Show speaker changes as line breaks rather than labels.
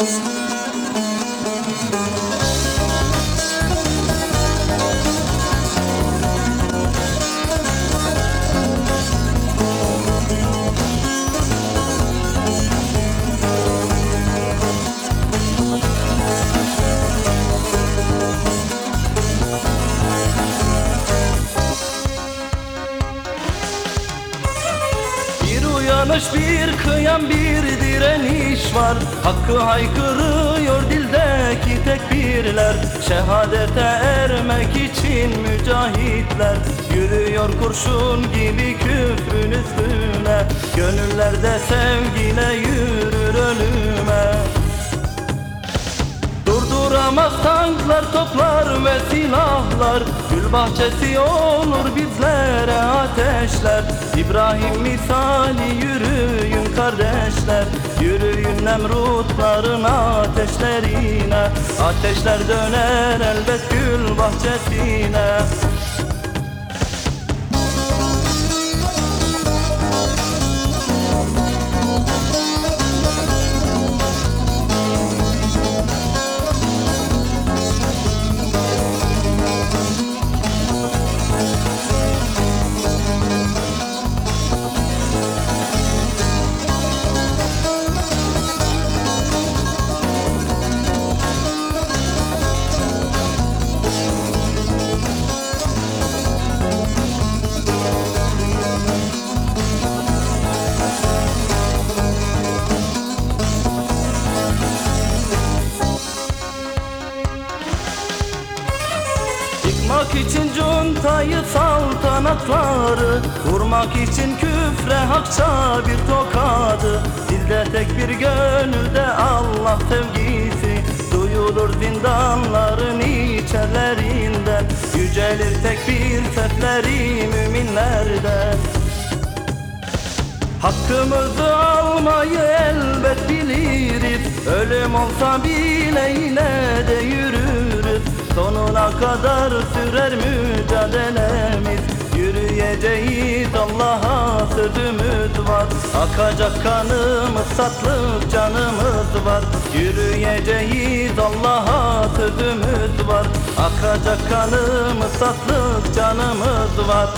Podcast. Yıkıyan bir direniş var. Hakkı haykırıyor dildeki tekbirler. Şehadete ermek için mücahitler. Yürüyor kurşun gibi küfrün üstüne. Gönüllerde sevgiyle yürür ölüme Durduramaz tanklar, toplar ve silahlar Gül bahçesi olur bizlere ateşler. İbrahim misali yürüyün kardeşler. Yürüyün Nemrutların ateşlerine. Ateşler döner elbet gül bahçesine Yıkmak için cuntayı saltanatları. Vurmak için küfre hakça bir tokadı. Dilde tek bir gönülde Allah sevgisi. Duyulur zindanların içerlerinden Yücelir tek bir sesleri müminlerden Hakkımızı almayı elbet biliriz. Ölüm olsa bile yine kadar sürer mücadelemiz. Yürüyeceğiz Allah'a sözümüz var. Akacak kanımız satlık canımız var. Yürüyeceğiz Allah'a sözümüz var. Akacak kanımız satlık canımız var